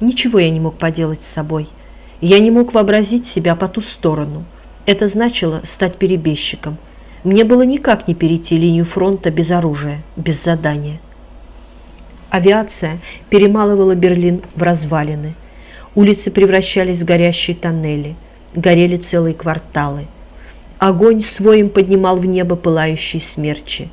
Ничего я не мог поделать с собой. Я не мог вообразить себя по ту сторону. Это значило стать перебежчиком. Мне было никак не перейти линию фронта без оружия, без задания. Авиация перемалывала Берлин в развалины. Улицы превращались в горящие тоннели. Горели целые кварталы. Огонь своим поднимал в небо пылающие смерчи.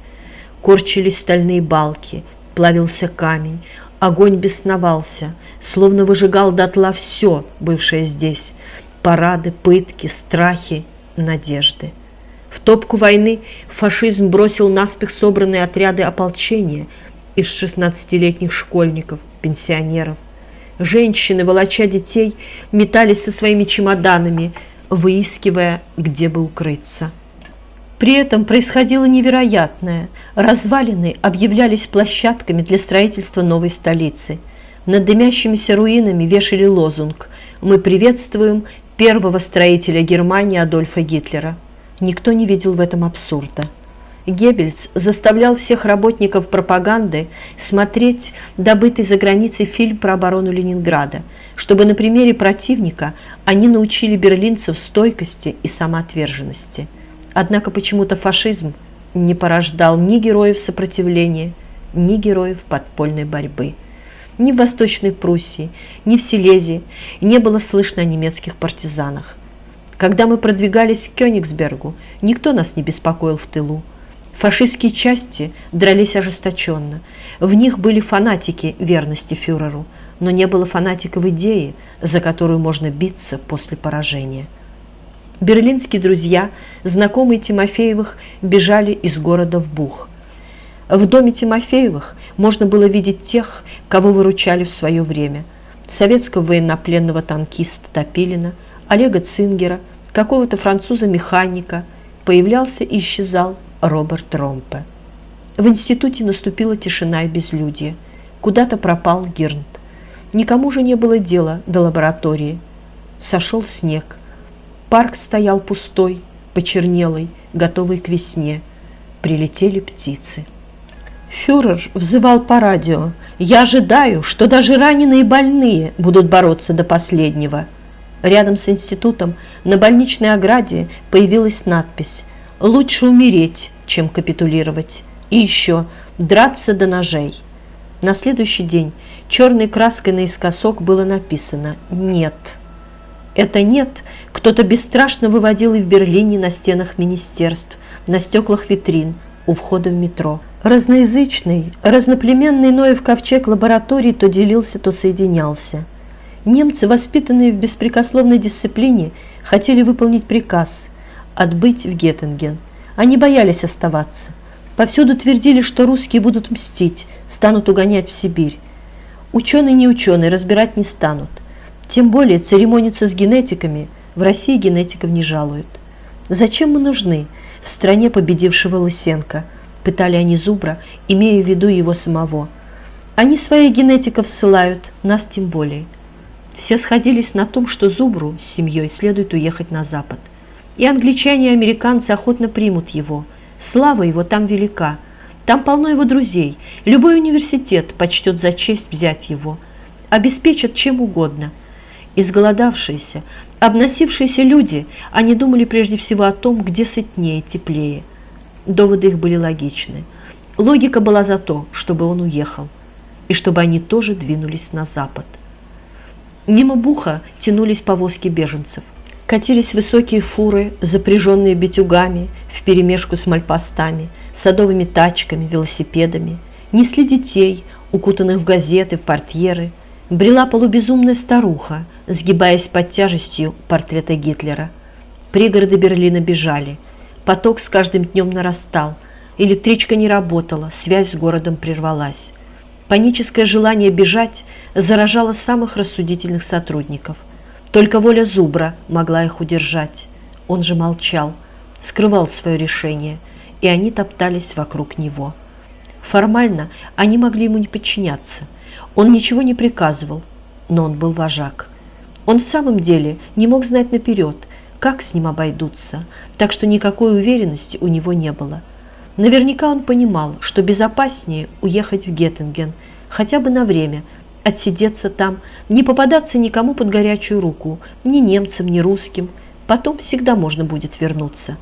Корчились стальные балки, плавился камень. Огонь бесновался, словно выжигал дотла все, бывшее здесь. Парады, пытки, страхи, надежды. В топку войны фашизм бросил наспех собранные отряды ополчения из 16-летних школьников, пенсионеров. Женщины, волоча детей, метались со своими чемоданами, выискивая, где бы укрыться. При этом происходило невероятное. Развалины объявлялись площадками для строительства новой столицы. Над дымящимися руинами вешали лозунг «Мы приветствуем первого строителя Германии Адольфа Гитлера». Никто не видел в этом абсурда. Геббельс заставлял всех работников пропаганды смотреть добытый за границей фильм про оборону Ленинграда, чтобы на примере противника они научили берлинцев стойкости и самоотверженности. Однако почему-то фашизм не порождал ни героев сопротивления, ни героев подпольной борьбы. Ни в Восточной Пруссии, ни в Силезии не было слышно о немецких партизанах. Когда мы продвигались к Кёнигсбергу, никто нас не беспокоил в тылу. Фашистские части дрались ожесточенно. В них были фанатики верности фюреру, но не было фанатиков идеи, за которую можно биться после поражения. Берлинские друзья, знакомые Тимофеевых, бежали из города в Бух. В доме Тимофеевых можно было видеть тех, кого выручали в свое время. Советского военнопленного танкиста Топилина – Олега Цингера, какого-то француза-механика, появлялся и исчезал Роберт Ромпе. В институте наступила тишина и безлюдье. Куда-то пропал Гернт. Никому же не было дела до лаборатории. Сошел снег. Парк стоял пустой, почернелый, готовый к весне. Прилетели птицы. Фюрер взывал по радио. «Я ожидаю, что даже раненые и больные будут бороться до последнего». Рядом с институтом на больничной ограде появилась надпись «Лучше умереть, чем капитулировать». И еще «Драться до ножей». На следующий день черной краской наискосок было написано «Нет». Это «нет» кто-то бесстрашно выводил и в Берлине на стенах министерств, на стеклах витрин, у входа в метро. Разноязычный, разноплеменный Ноев ковчег лабораторий то делился, то соединялся. Немцы, воспитанные в беспрекословной дисциплине, хотели выполнить приказ – отбыть в Геттинген. Они боялись оставаться. Повсюду твердили, что русские будут мстить, станут угонять в Сибирь. Ученые не ученые разбирать не станут. Тем более церемониться с генетиками в России генетиков не жалуют. Зачем мы нужны в стране победившего Лысенко? Пытали они Зубра, имея в виду его самого. Они своих генетиков ссылают, нас тем более. Все сходились на том, что Зубру с семьей следует уехать на Запад. И англичане и американцы охотно примут его. Слава его там велика. Там полно его друзей. Любой университет почтет за честь взять его. Обеспечат чем угодно. Изголодавшиеся, обносившиеся люди, они думали прежде всего о том, где сытнее, теплее. Доводы их были логичны. Логика была за то, чтобы он уехал, и чтобы они тоже двинулись на Запад. Мимо Буха тянулись повозки беженцев. Катились высокие фуры, запряженные битюгами, вперемешку с мальпостами, садовыми тачками, велосипедами. Несли детей, укутанных в газеты, в портьеры. Брела полубезумная старуха, сгибаясь под тяжестью портрета Гитлера. Пригороды Берлина бежали. Поток с каждым днем нарастал. Электричка не работала, связь с городом прервалась. Паническое желание бежать заражало самых рассудительных сотрудников. Только воля Зубра могла их удержать. Он же молчал, скрывал свое решение, и они топтались вокруг него. Формально они могли ему не подчиняться. Он ничего не приказывал, но он был вожак. Он в самом деле не мог знать наперед, как с ним обойдутся, так что никакой уверенности у него не было. Наверняка он понимал, что безопаснее уехать в Геттинген, хотя бы на время, отсидеться там, не попадаться никому под горячую руку, ни немцам, ни русским. Потом всегда можно будет вернуться.